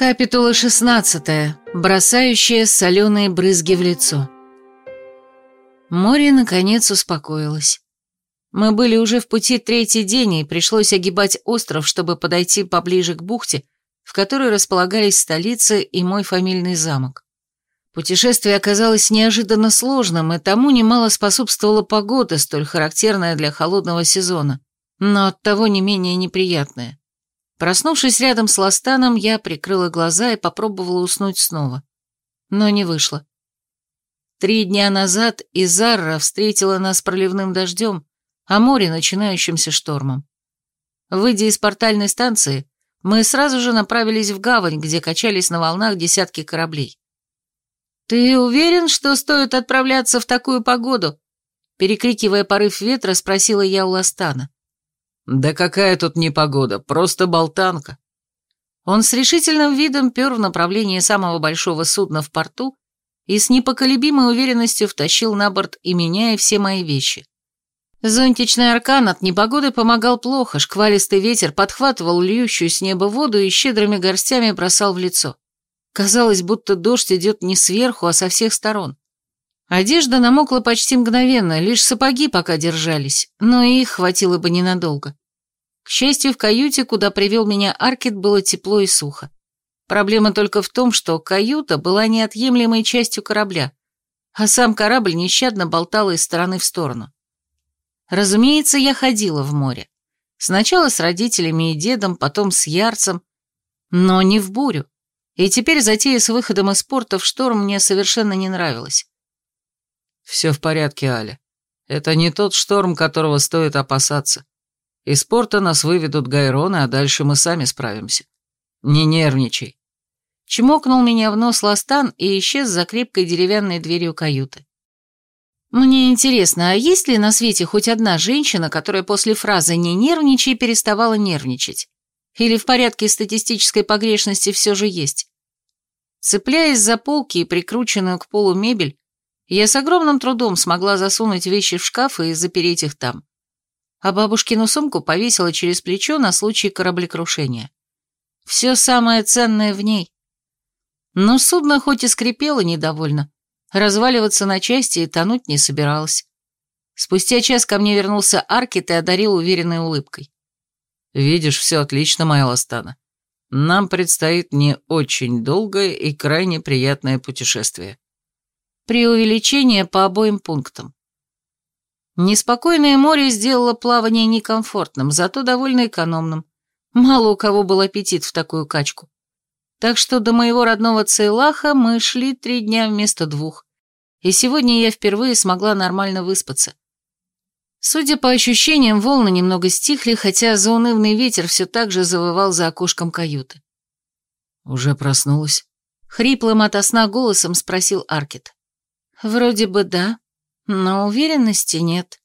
Капитула 16. Бросающая соленые брызги в лицо. Море, наконец, успокоилось. Мы были уже в пути третий день, и пришлось огибать остров, чтобы подойти поближе к бухте, в которой располагались столица и мой фамильный замок. Путешествие оказалось неожиданно сложным, и тому немало способствовала погода, столь характерная для холодного сезона, но оттого не менее неприятная. Проснувшись рядом с Ластаном, я прикрыла глаза и попробовала уснуть снова. Но не вышло. Три дня назад Изарра встретила нас проливным дождем, а море начинающимся штормом. Выйдя из портальной станции, мы сразу же направились в гавань, где качались на волнах десятки кораблей. «Ты уверен, что стоит отправляться в такую погоду?» Перекрикивая порыв ветра, спросила я у Ластана. «Да какая тут непогода, просто болтанка». Он с решительным видом пер в направлении самого большого судна в порту и с непоколебимой уверенностью втащил на борт и меня, и все мои вещи. Зонтичный аркан от непогоды помогал плохо, шквалистый ветер подхватывал льющую с неба воду и щедрыми горстями бросал в лицо. Казалось, будто дождь идет не сверху, а со всех сторон. Одежда намокла почти мгновенно, лишь сапоги пока держались, но и их хватило бы ненадолго. К счастью, в каюте, куда привел меня Аркет, было тепло и сухо. Проблема только в том, что каюта была неотъемлемой частью корабля, а сам корабль нещадно болтал из стороны в сторону. Разумеется, я ходила в море. Сначала с родителями и дедом, потом с Ярцем, но не в бурю. И теперь затея с выходом из порта в шторм мне совершенно не нравилась. «Все в порядке, Аля. Это не тот шторм, которого стоит опасаться. Из порта нас выведут гайроны, а дальше мы сами справимся. Не нервничай. Чмокнул меня в нос Ластан и исчез за крепкой деревянной дверью каюты. Мне интересно, а есть ли на свете хоть одна женщина, которая после фразы «не нервничай» переставала нервничать? Или в порядке статистической погрешности все же есть? Цепляясь за полки и прикрученную к полу мебель, я с огромным трудом смогла засунуть вещи в шкаф и запереть их там а бабушкину сумку повесила через плечо на случай кораблекрушения. Все самое ценное в ней. Но судно хоть и скрипело недовольно, разваливаться на части и тонуть не собиралось. Спустя час ко мне вернулся Аркет и одарил уверенной улыбкой. «Видишь, все отлично, моя Ластана. Нам предстоит не очень долгое и крайне приятное путешествие». При увеличении по обоим пунктам. Неспокойное море сделало плавание некомфортным, зато довольно экономным. Мало у кого был аппетит в такую качку. Так что до моего родного Цейлаха мы шли три дня вместо двух. И сегодня я впервые смогла нормально выспаться. Судя по ощущениям, волны немного стихли, хотя заунывный ветер все так же завывал за окошком каюты. «Уже проснулась?» Хриплым ото сна голосом спросил Аркет. «Вроде бы да», но уверенности нет.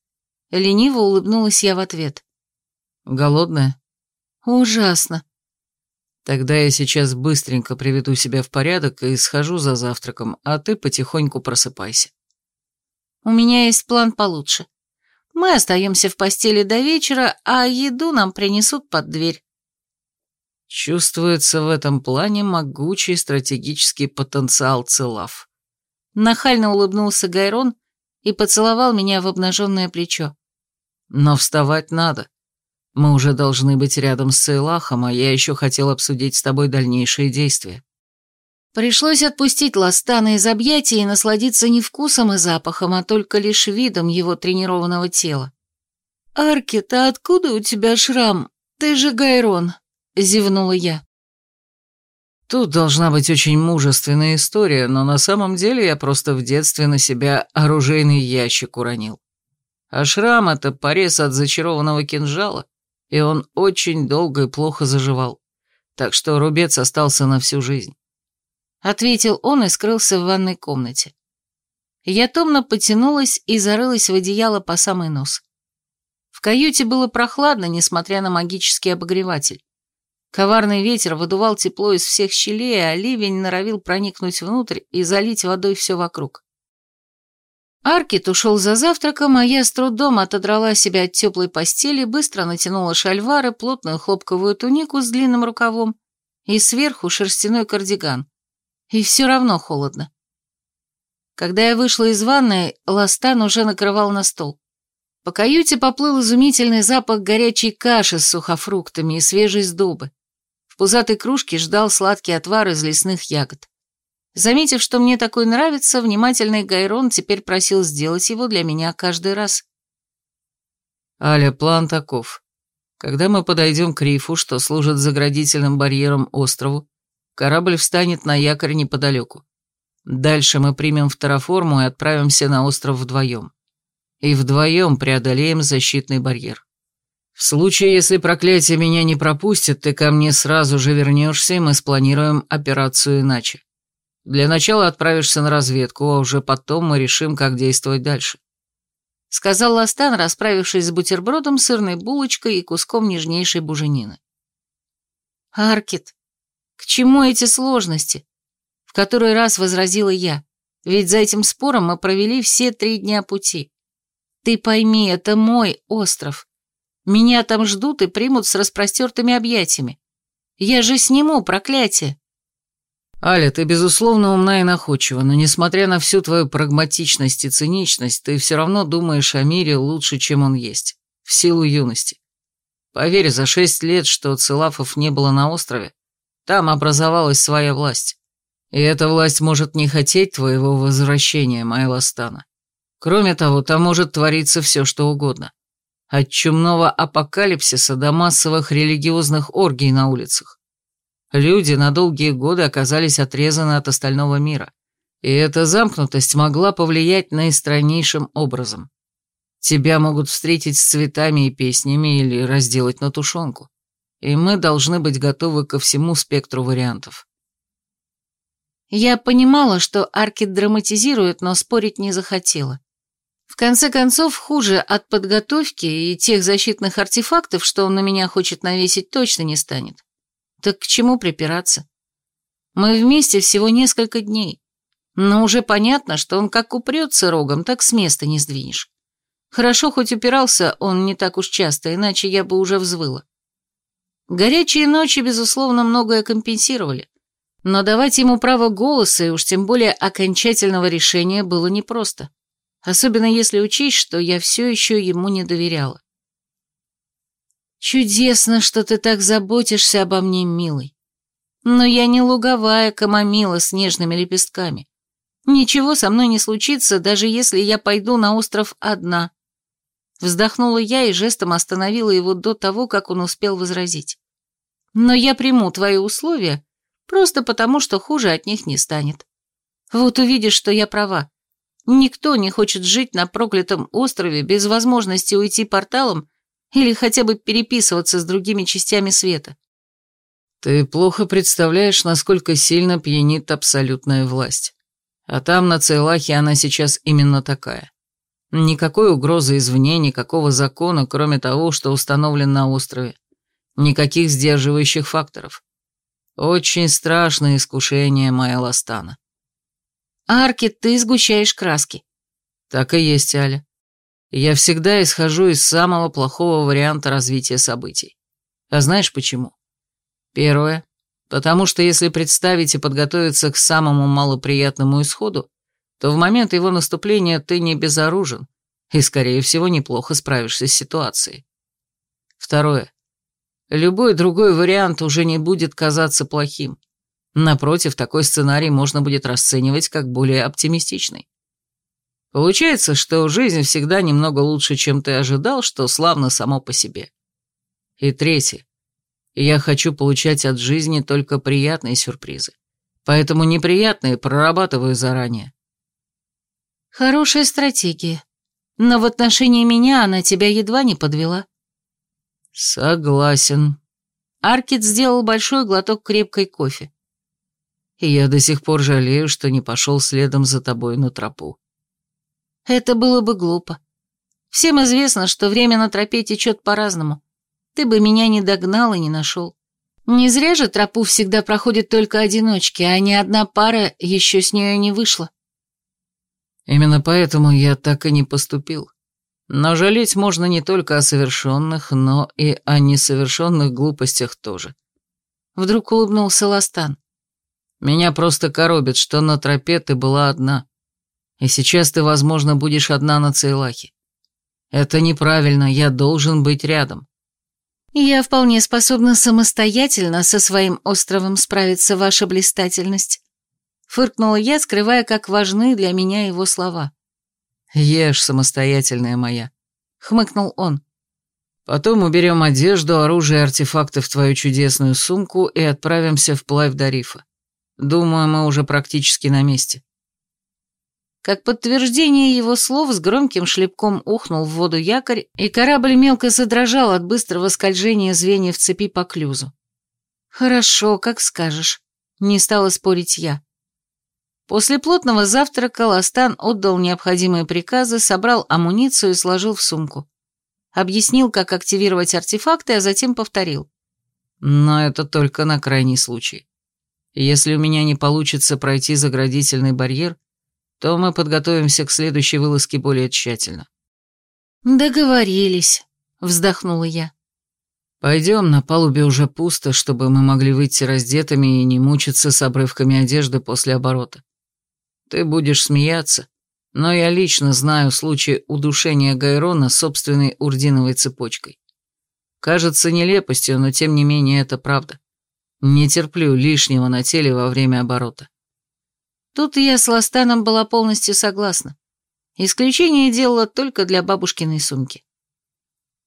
Лениво улыбнулась я в ответ. Голодная? Ужасно. Тогда я сейчас быстренько приведу себя в порядок и схожу за завтраком, а ты потихоньку просыпайся. У меня есть план получше. Мы остаемся в постели до вечера, а еду нам принесут под дверь. Чувствуется в этом плане могучий стратегический потенциал Целав. Нахально улыбнулся Гайрон, и поцеловал меня в обнаженное плечо. «Но вставать надо. Мы уже должны быть рядом с Сейлахом, а я еще хотел обсудить с тобой дальнейшие действия». Пришлось отпустить Ластана из объятий и насладиться не вкусом и запахом, а только лишь видом его тренированного тела. «Аркет, а откуда у тебя шрам? Ты же Гайрон», — зевнула я. Тут должна быть очень мужественная история, но на самом деле я просто в детстве на себя оружейный ящик уронил. А шрам — это порез от зачарованного кинжала, и он очень долго и плохо заживал. Так что рубец остался на всю жизнь. Ответил он и скрылся в ванной комнате. Я томно потянулась и зарылась в одеяло по самый нос. В каюте было прохладно, несмотря на магический обогреватель. Коварный ветер выдувал тепло из всех щелей, а ливень норовил проникнуть внутрь и залить водой все вокруг. Аркет ушел за завтраком, а я с трудом отодрала себя от теплой постели, быстро натянула шальвары, плотную хлопковую тунику с длинным рукавом и сверху шерстяной кардиган. И все равно холодно. Когда я вышла из ванной, Ластан уже накрывал на стол. По каюте поплыл изумительный запах горячей каши с сухофруктами и свежей сдобы. В пузатой кружке ждал сладкий отвар из лесных ягод. Заметив, что мне такой нравится, внимательный Гайрон теперь просил сделать его для меня каждый раз. «Аля, план таков. Когда мы подойдем к рифу, что служит заградительным барьером острову, корабль встанет на якорь неподалеку. Дальше мы примем второформу и отправимся на остров вдвоем. И вдвоем преодолеем защитный барьер. В случае, если проклятие меня не пропустит, ты ко мне сразу же вернешься, и мы спланируем операцию иначе. Для начала отправишься на разведку, а уже потом мы решим, как действовать дальше. Сказал Ластан, расправившись с бутербродом, сырной булочкой и куском нежнейшей буженины. Аркет, к чему эти сложности? В который раз возразила я, ведь за этим спором мы провели все три дня пути. Ты пойми, это мой остров. Меня там ждут и примут с распростертыми объятиями. Я же сниму проклятие. Аля, ты безусловно умна и находчива, но несмотря на всю твою прагматичность и циничность, ты все равно думаешь о мире лучше, чем он есть, в силу юности. Поверь, за шесть лет, что Целафов не было на острове, там образовалась своя власть. И эта власть может не хотеть твоего возвращения, Майластана. Кроме того, там может твориться все, что угодно. От чумного апокалипсиса до массовых религиозных оргий на улицах. Люди на долгие годы оказались отрезаны от остального мира, и эта замкнутость могла повлиять наистраннейшим образом. Тебя могут встретить с цветами и песнями или разделать на тушенку, и мы должны быть готовы ко всему спектру вариантов. Я понимала, что Аркет драматизирует, но спорить не захотела. В конце концов, хуже от подготовки и тех защитных артефактов, что он на меня хочет навесить, точно не станет. Так к чему припираться? Мы вместе всего несколько дней, но уже понятно, что он как упрется рогом, так с места не сдвинешь. Хорошо, хоть упирался он не так уж часто, иначе я бы уже взвыла. Горячие ночи, безусловно, многое компенсировали, но давать ему право голоса и уж тем более окончательного решения было непросто особенно если учесть, что я все еще ему не доверяла. «Чудесно, что ты так заботишься обо мне, милый. Но я не луговая камомила с нежными лепестками. Ничего со мной не случится, даже если я пойду на остров одна». Вздохнула я и жестом остановила его до того, как он успел возразить. «Но я приму твои условия, просто потому, что хуже от них не станет. Вот увидишь, что я права. Никто не хочет жить на проклятом острове без возможности уйти порталом или хотя бы переписываться с другими частями света. Ты плохо представляешь, насколько сильно пьянит абсолютная власть. А там, на Цейлахе, она сейчас именно такая. Никакой угрозы извне, никакого закона, кроме того, что установлен на острове. Никаких сдерживающих факторов. Очень страшное искушение, моя Ластана. Арки, ты сгущаешь краски. Так и есть, Аля. Я всегда исхожу из самого плохого варианта развития событий. А знаешь почему? Первое. Потому что если представить и подготовиться к самому малоприятному исходу, то в момент его наступления ты не безоружен и, скорее всего, неплохо справишься с ситуацией. Второе. Любой другой вариант уже не будет казаться плохим. Напротив, такой сценарий можно будет расценивать как более оптимистичный. Получается, что жизнь всегда немного лучше, чем ты ожидал, что славно само по себе. И третье. Я хочу получать от жизни только приятные сюрпризы. Поэтому неприятные прорабатываю заранее. Хорошая стратегия. Но в отношении меня она тебя едва не подвела. Согласен. Аркет сделал большой глоток крепкой кофе и я до сих пор жалею, что не пошел следом за тобой на тропу. Это было бы глупо. Всем известно, что время на тропе течет по-разному. Ты бы меня не догнал и не нашел. Не зря же тропу всегда проходят только одиночки, а ни одна пара еще с нее не вышла. Именно поэтому я так и не поступил. Но жалеть можно не только о совершенных, но и о несовершенных глупостях тоже. Вдруг улыбнулся Ластан. Меня просто коробит, что на тропе ты была одна. И сейчас ты, возможно, будешь одна на Цейлахе. Это неправильно, я должен быть рядом. Я вполне способна самостоятельно со своим островом справиться, ваша блистательность. Фыркнула я, скрывая, как важны для меня его слова. Ешь, самостоятельная моя. Хмыкнул он. Потом уберем одежду, оружие и артефакты в твою чудесную сумку и отправимся вплавь до рифа. Думаю, мы уже практически на месте. Как подтверждение его слов с громким шлепком ухнул в воду якорь, и корабль мелко задрожал от быстрого скольжения звеньев цепи по клюзу. «Хорошо, как скажешь», — не стала спорить я. После плотного завтрака Ластан отдал необходимые приказы, собрал амуницию и сложил в сумку. Объяснил, как активировать артефакты, а затем повторил. «Но это только на крайний случай. Если у меня не получится пройти заградительный барьер, то мы подготовимся к следующей вылазке более тщательно. «Договорились», — вздохнула я. «Пойдем, на палубе уже пусто, чтобы мы могли выйти раздетыми и не мучиться с обрывками одежды после оборота. Ты будешь смеяться, но я лично знаю случай удушения Гайрона собственной урдиновой цепочкой. Кажется нелепостью, но тем не менее это правда. Не терплю лишнего на теле во время оборота. Тут я с Ластаном была полностью согласна. Исключение делала только для бабушкиной сумки.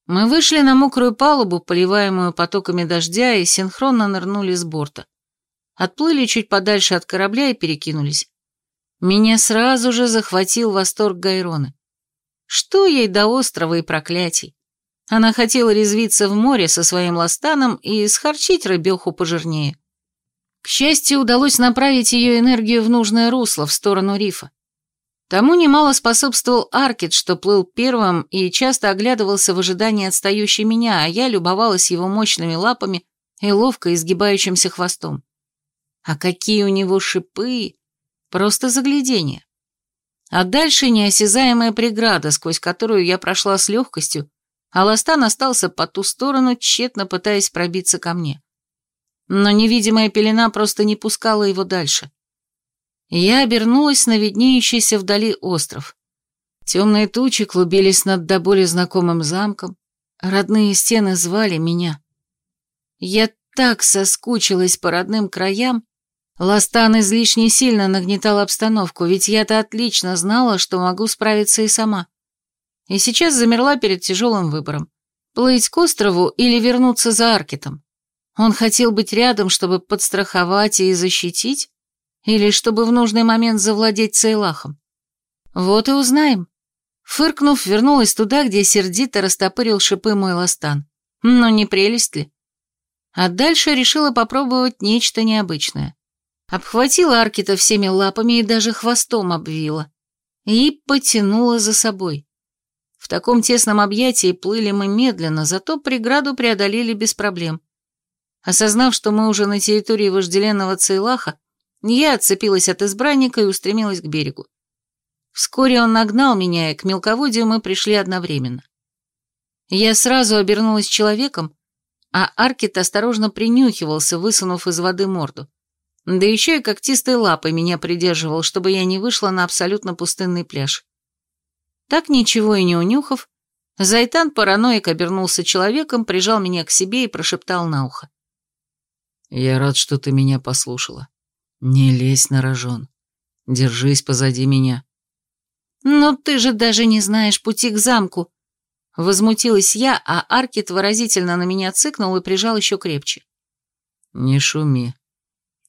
Мы вышли на мокрую палубу, поливаемую потоками дождя, и синхронно нырнули с борта. Отплыли чуть подальше от корабля и перекинулись. Меня сразу же захватил восторг Гайроны. Что ей до острова и проклятий? Она хотела резвиться в море со своим ластаном и схарчить рыбеху пожирнее. К счастью, удалось направить ее энергию в нужное русло, в сторону рифа. Тому немало способствовал Аркет, что плыл первым и часто оглядывался в ожидании отстающей меня, а я любовалась его мощными лапами и ловко изгибающимся хвостом. А какие у него шипы! Просто заглядение. А дальше неосязаемая преграда, сквозь которую я прошла с легкостью, а Ластан остался по ту сторону, тщетно пытаясь пробиться ко мне но невидимая пелена просто не пускала его дальше. Я обернулась на виднеющийся вдали остров. Темные тучи клубились над до боли знакомым замком, родные стены звали меня. Я так соскучилась по родным краям, Ластан излишне сильно нагнетал обстановку, ведь я-то отлично знала, что могу справиться и сама. И сейчас замерла перед тяжелым выбором. Плыть к острову или вернуться за Аркетом. Он хотел быть рядом, чтобы подстраховать и защитить? Или чтобы в нужный момент завладеть Цейлахом? Вот и узнаем. Фыркнув, вернулась туда, где сердито растопырил шипы мой ластан. Но не прелесть ли? А дальше решила попробовать нечто необычное. Обхватила Аркита всеми лапами и даже хвостом обвила. И потянула за собой. В таком тесном объятии плыли мы медленно, зато преграду преодолели без проблем. Осознав, что мы уже на территории вожделенного Цейлаха, я отцепилась от избранника и устремилась к берегу. Вскоре он нагнал меня, и к мелководью мы пришли одновременно. Я сразу обернулась человеком, а Аркет осторожно принюхивался, высунув из воды морду. Да еще и когтистой лапой меня придерживал, чтобы я не вышла на абсолютно пустынный пляж. Так ничего и не унюхав, Зайтан параноик обернулся человеком, прижал меня к себе и прошептал на ухо. Я рад, что ты меня послушала. Не лезь на рожон. Держись позади меня. Но ты же даже не знаешь пути к замку. Возмутилась я, а Аркет выразительно на меня цыкнул и прижал еще крепче. Не шуми.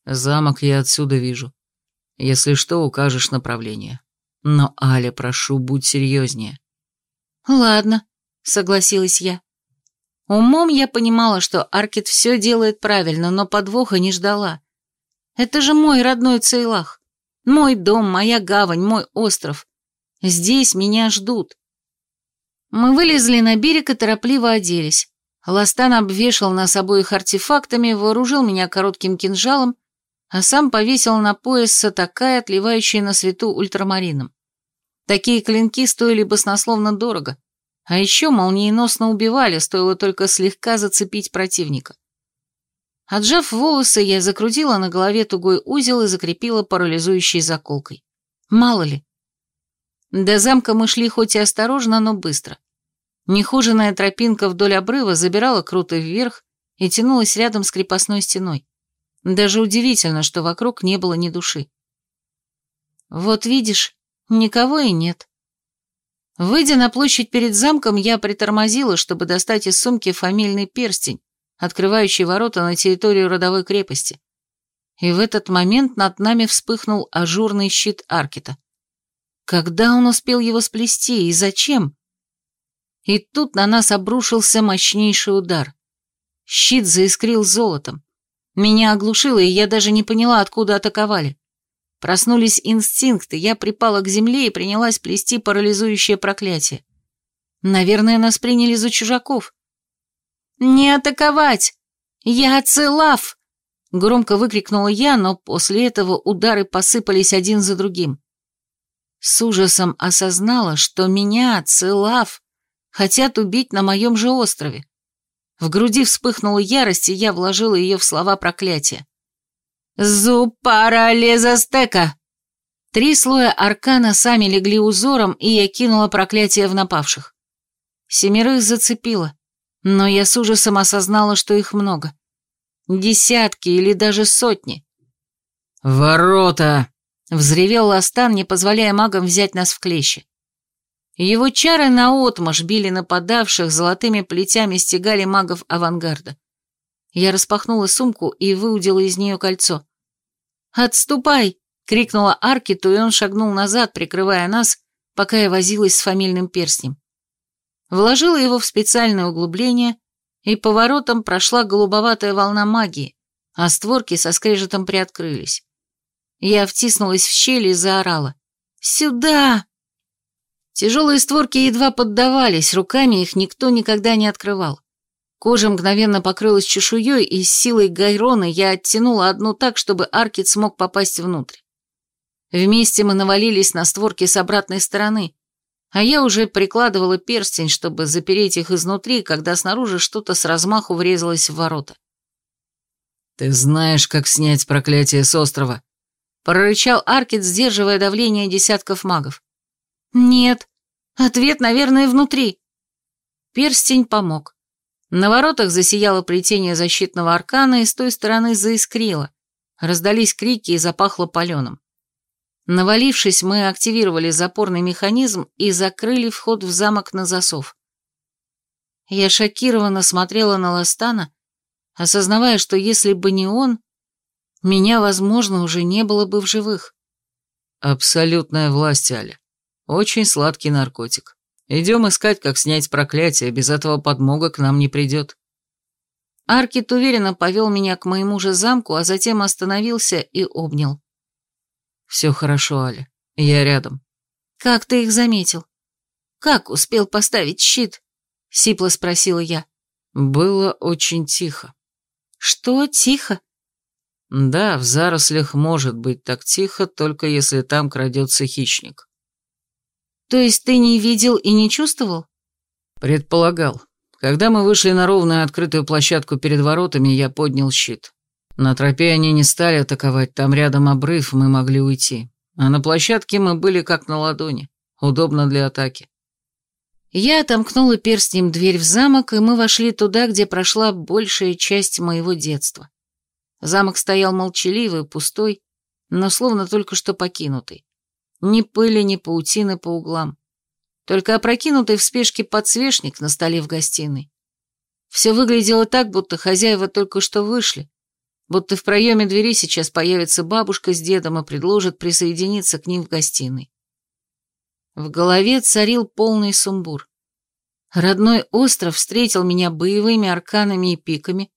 Замок я отсюда вижу. Если что, укажешь направление. Но, Аля, прошу, будь серьезнее. Ладно, согласилась я. Умом я понимала, что Аркет все делает правильно, но подвоха не ждала. Это же мой родной Цейлах. Мой дом, моя гавань, мой остров. Здесь меня ждут. Мы вылезли на берег и торопливо оделись. Ластан обвешал нас обоих артефактами, вооружил меня коротким кинжалом, а сам повесил на пояс сатакай, отливающий на свету ультрамарином. Такие клинки стоили баснословно дорого, а еще молниеносно убивали, стоило только слегка зацепить противника. Отжав волосы, я закрутила на голове тугой узел и закрепила парализующей заколкой. Мало ли. До замка мы шли хоть и осторожно, но быстро. Нехоженная тропинка вдоль обрыва забирала круто вверх и тянулась рядом с крепостной стеной. Даже удивительно, что вокруг не было ни души. Вот видишь, никого и нет. Выйдя на площадь перед замком, я притормозила, чтобы достать из сумки фамильный перстень, открывающий ворота на территорию родовой крепости. И в этот момент над нами вспыхнул ажурный щит Аркета. Когда он успел его сплести и зачем? И тут на нас обрушился мощнейший удар. Щит заискрил золотом. Меня оглушило, и я даже не поняла, откуда атаковали. Проснулись инстинкты, я припала к земле и принялась плести парализующее проклятие. Наверное, нас приняли за чужаков. «Не атаковать! Я целав!» Громко выкрикнула я, но после этого удары посыпались один за другим. С ужасом осознала, что меня, целав, хотят убить на моем же острове. В груди вспыхнула ярость, и я вложила ее в слова проклятия. «Зуб паралезостека!» Три слоя аркана сами легли узором, и я кинула проклятие в напавших. Семерых зацепило, но я с ужасом осознала, что их много. Десятки или даже сотни. «Ворота!» — взревел Ластан, не позволяя магам взять нас в клещи. Его чары наотмашь били нападавших, золотыми плетями стегали магов авангарда. Я распахнула сумку и выудила из нее кольцо. «Отступай!» — крикнула Аркиту, и он шагнул назад, прикрывая нас, пока я возилась с фамильным перстнем. Вложила его в специальное углубление, и поворотом прошла голубоватая волна магии, а створки со скрежетом приоткрылись. Я втиснулась в щель и заорала. «Сюда!» Тяжелые створки едва поддавались, руками их никто никогда не открывал. Кожа мгновенно покрылась чешуей, и с силой Гайрона я оттянула одну так, чтобы Аркет смог попасть внутрь. Вместе мы навалились на створки с обратной стороны, а я уже прикладывала перстень, чтобы запереть их изнутри, когда снаружи что-то с размаху врезалось в ворота. «Ты знаешь, как снять проклятие с острова?» — прорычал Аркет, сдерживая давление десятков магов. «Нет. Ответ, наверное, внутри». Перстень помог. На воротах засияло плетение защитного аркана, и с той стороны заискрило. Раздались крики и запахло паленым. Навалившись, мы активировали запорный механизм и закрыли вход в замок на засов. Я шокированно смотрела на Ластана, осознавая, что если бы не он, меня, возможно, уже не было бы в живых. Абсолютная власть, Аля. Очень сладкий наркотик. Идем искать, как снять проклятие, без этого подмога к нам не придет. Аркит уверенно повел меня к моему же замку, а затем остановился и обнял. Все хорошо, Аля. Я рядом. Как ты их заметил? Как успел поставить щит? Сипло спросила я. Было очень тихо. Что тихо? Да, в зарослях может быть так тихо, только если там крадется хищник. То есть ты не видел и не чувствовал? Предполагал. Когда мы вышли на ровную открытую площадку перед воротами, я поднял щит. На тропе они не стали атаковать, там рядом обрыв, мы могли уйти. А на площадке мы были как на ладони. Удобно для атаки. Я отомкнула перстнем дверь в замок, и мы вошли туда, где прошла большая часть моего детства. Замок стоял молчаливый, пустой, но словно только что покинутый. Ни пыли, ни паутины по углам. Только опрокинутый в спешке подсвечник на столе в гостиной. Все выглядело так, будто хозяева только что вышли, будто в проеме двери сейчас появится бабушка с дедом и предложит присоединиться к ним в гостиной. В голове царил полный сумбур. Родной остров встретил меня боевыми арканами и пиками,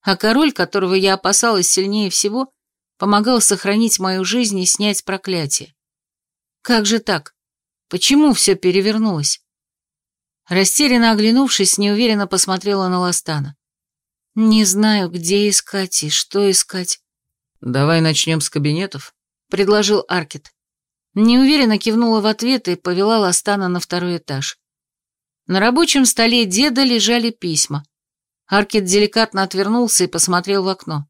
а король, которого я опасалась сильнее всего, помогал сохранить мою жизнь и снять проклятие. Как же так? Почему все перевернулось? Растерянно оглянувшись, неуверенно посмотрела на Ластана. Не знаю, где искать и что искать. Давай начнем с кабинетов, предложил Аркет. Неуверенно кивнула в ответ и повела Ластана на второй этаж. На рабочем столе деда лежали письма. Аркет деликатно отвернулся и посмотрел в окно.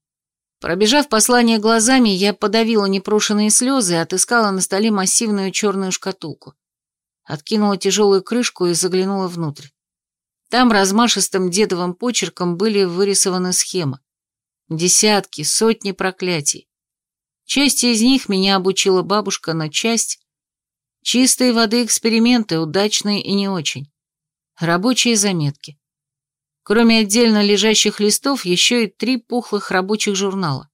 Пробежав послание глазами, я подавила непрошенные слезы и отыскала на столе массивную черную шкатулку. Откинула тяжелую крышку и заглянула внутрь. Там размашистым дедовым почерком были вырисованы схемы. Десятки, сотни проклятий. Часть из них меня обучила бабушка, но часть... Чистой воды эксперименты, удачные и не очень. Рабочие заметки. Кроме отдельно лежащих листов, еще и три пухлых рабочих журнала.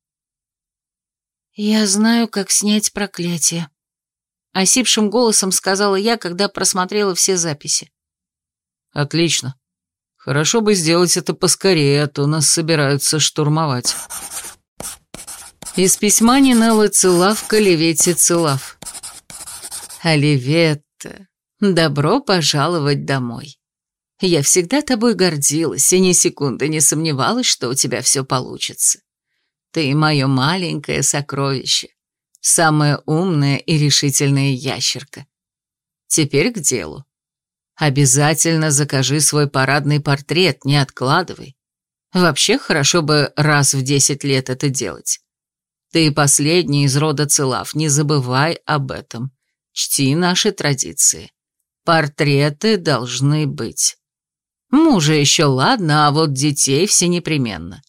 «Я знаю, как снять проклятие», — осипшим голосом сказала я, когда просмотрела все записи. «Отлично. Хорошо бы сделать это поскорее, а то нас собираются штурмовать». Из письма Нинеллы Целав к Оливете Целав. «Оливетта, добро пожаловать домой. Я всегда тобой гордилась и ни секунды не сомневалась, что у тебя все получится. Ты мое маленькое сокровище, самая умная и решительная ящерка. Теперь к делу. Обязательно закажи свой парадный портрет, не откладывай. Вообще хорошо бы раз в десять лет это делать. Ты последний из рода Целав, не забывай об этом. Чти наши традиции. Портреты должны быть. Мужа еще ладно, а вот детей все непременно.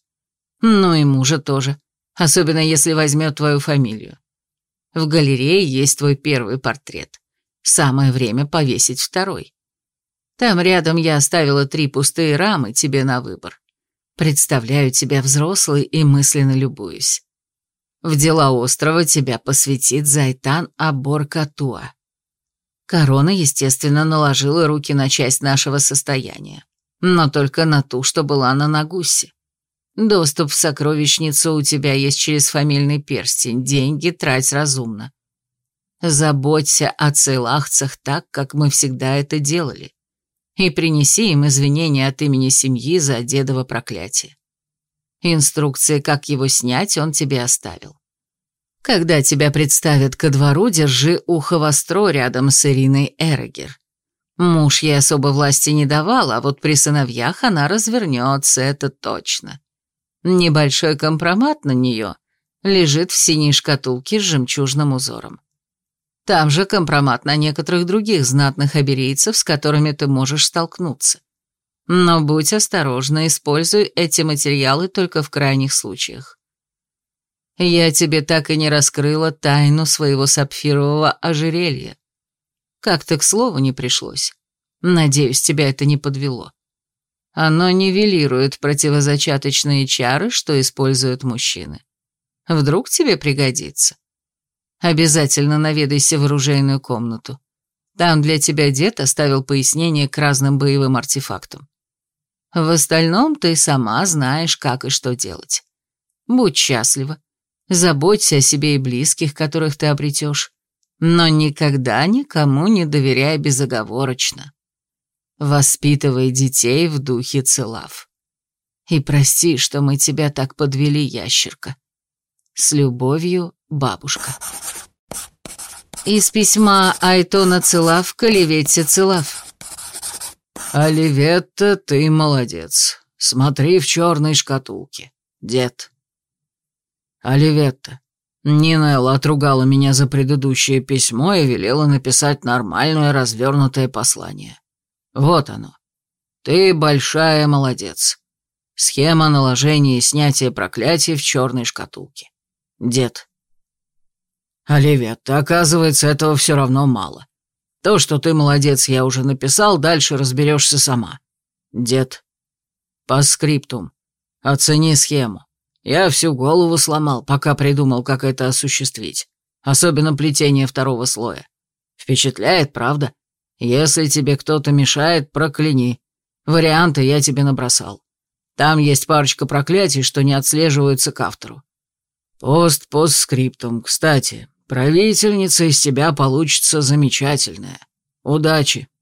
Ну и мужа тоже, особенно если возьмет твою фамилию. В галерее есть твой первый портрет. Самое время повесить второй. Там рядом я оставила три пустые рамы тебе на выбор. Представляю тебя взрослой и мысленно любуюсь. В дела острова тебя посвятит Зайтан Абор-Катуа. Корона, естественно, наложила руки на часть нашего состояния, но только на ту, что была на Нагусе. Доступ в сокровищницу у тебя есть через фамильный перстень, деньги трать разумно. Заботься о целахцах так, как мы всегда это делали, и принеси им извинения от имени семьи за дедово проклятие. Инструкции, как его снять, он тебе оставил. Когда тебя представят ко двору, держи ухо востро рядом с Ириной Эрегер. Муж ей особо власти не давал, а вот при сыновьях она развернется, это точно. Небольшой компромат на нее лежит в синей шкатулке с жемчужным узором. Там же компромат на некоторых других знатных аберийцев, с которыми ты можешь столкнуться. Но будь осторожна, используй эти материалы только в крайних случаях. Я тебе так и не раскрыла тайну своего сапфирового ожерелья. Как-то к слову не пришлось. Надеюсь, тебя это не подвело. Оно нивелирует противозачаточные чары, что используют мужчины. Вдруг тебе пригодится. Обязательно наведайся в оружейную комнату. Там для тебя дед оставил пояснение к разным боевым артефактам. В остальном ты сама знаешь, как и что делать. Будь счастлива. Заботься о себе и близких, которых ты обретешь. Но никогда никому не доверяй безоговорочно. Воспитывай детей в духе целав. И прости, что мы тебя так подвели, ящерка. С любовью, бабушка. Из письма Айтона Целав к Оливетте Целав. «Оливетта, ты молодец. Смотри в черной шкатулке. Дед». «Оливетта, Нинелла отругала меня за предыдущее письмо и велела написать нормальное развернутое послание. Вот оно. Ты большая молодец. Схема наложения и снятия проклятий в черной шкатулке. Дед». «Оливетта, оказывается, этого все равно мало. То, что ты молодец, я уже написал, дальше разберешься сама. Дед. По скриптум. Оцени схему. Я всю голову сломал, пока придумал, как это осуществить. Особенно плетение второго слоя. Впечатляет, правда? Если тебе кто-то мешает, прокляни. Варианты я тебе набросал. Там есть парочка проклятий, что не отслеживаются к автору. Пост-постскриптум. Кстати, правительница из тебя получится замечательная. Удачи.